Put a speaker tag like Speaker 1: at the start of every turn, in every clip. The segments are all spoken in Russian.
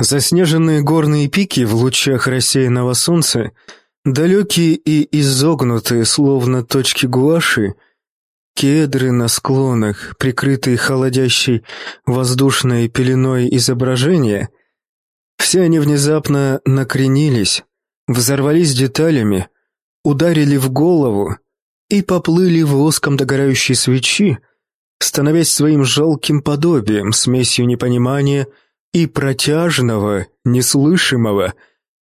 Speaker 1: Заснеженные горные пики в лучах рассеянного солнца, далекие и изогнутые, словно точки гуаши, кедры на склонах, прикрытые холодящей воздушной пеленой изображения, все они внезапно накренились, взорвались деталями, ударили в голову и поплыли воском догорающей свечи, становясь своим жалким подобием, смесью непонимания протяжного, неслышимого,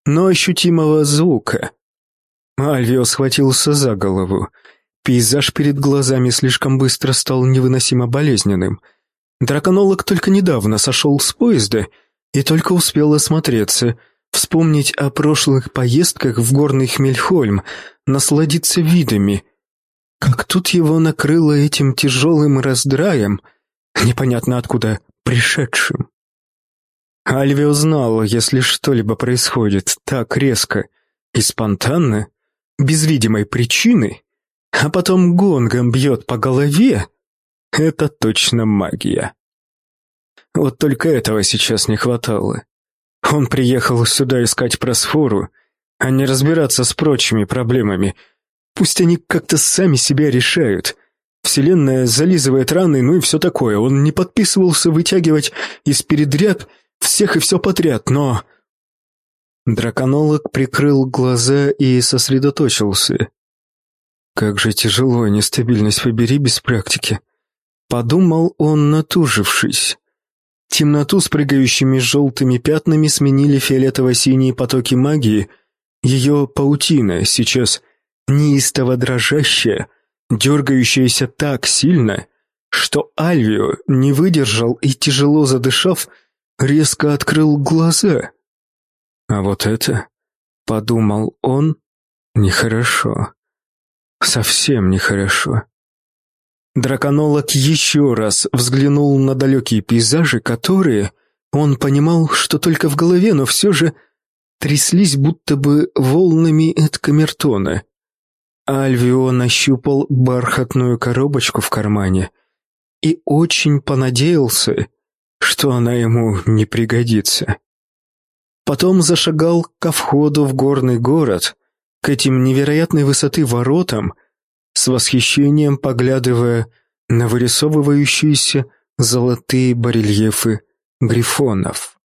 Speaker 1: но ощутимого звука. Альвио схватился за голову. Пейзаж перед глазами слишком быстро стал невыносимо болезненным. Драконолог только недавно сошел с поезда и только успел осмотреться, вспомнить о прошлых поездках в горный Хмельхольм, насладиться видами. Как тут его накрыло этим тяжелым раздраем, непонятно откуда пришедшим. Альвио знал, если что-либо происходит так резко и спонтанно, без видимой причины, а потом гонгом бьет по голове, это точно магия. Вот только этого сейчас не хватало. Он приехал сюда искать просфору, а не разбираться с прочими проблемами. Пусть они как-то сами себя решают. Вселенная зализывает раны, ну и все такое. Он не подписывался вытягивать из передряг всех и все подряд, но... Драконолог прикрыл глаза и сосредоточился. Как же тяжело нестабильность побери без практики. Подумал он, натужившись. Темноту с прыгающими желтыми пятнами сменили фиолетово-синие потоки магии, ее паутина, сейчас неистово дрожащая, дергающаяся так сильно, что Альвио не выдержал и, тяжело задышав, резко открыл глаза. А вот это, подумал он, нехорошо. Совсем нехорошо. Драконолог еще раз взглянул на далекие пейзажи, которые, он понимал, что только в голове, но все же тряслись будто бы волнами от камертона. Альвио нащупал бархатную коробочку в кармане и очень понадеялся, что она ему не пригодится. Потом зашагал ко входу в горный город, к этим невероятной высоты воротам, с восхищением поглядывая на вырисовывающиеся золотые барельефы грифонов.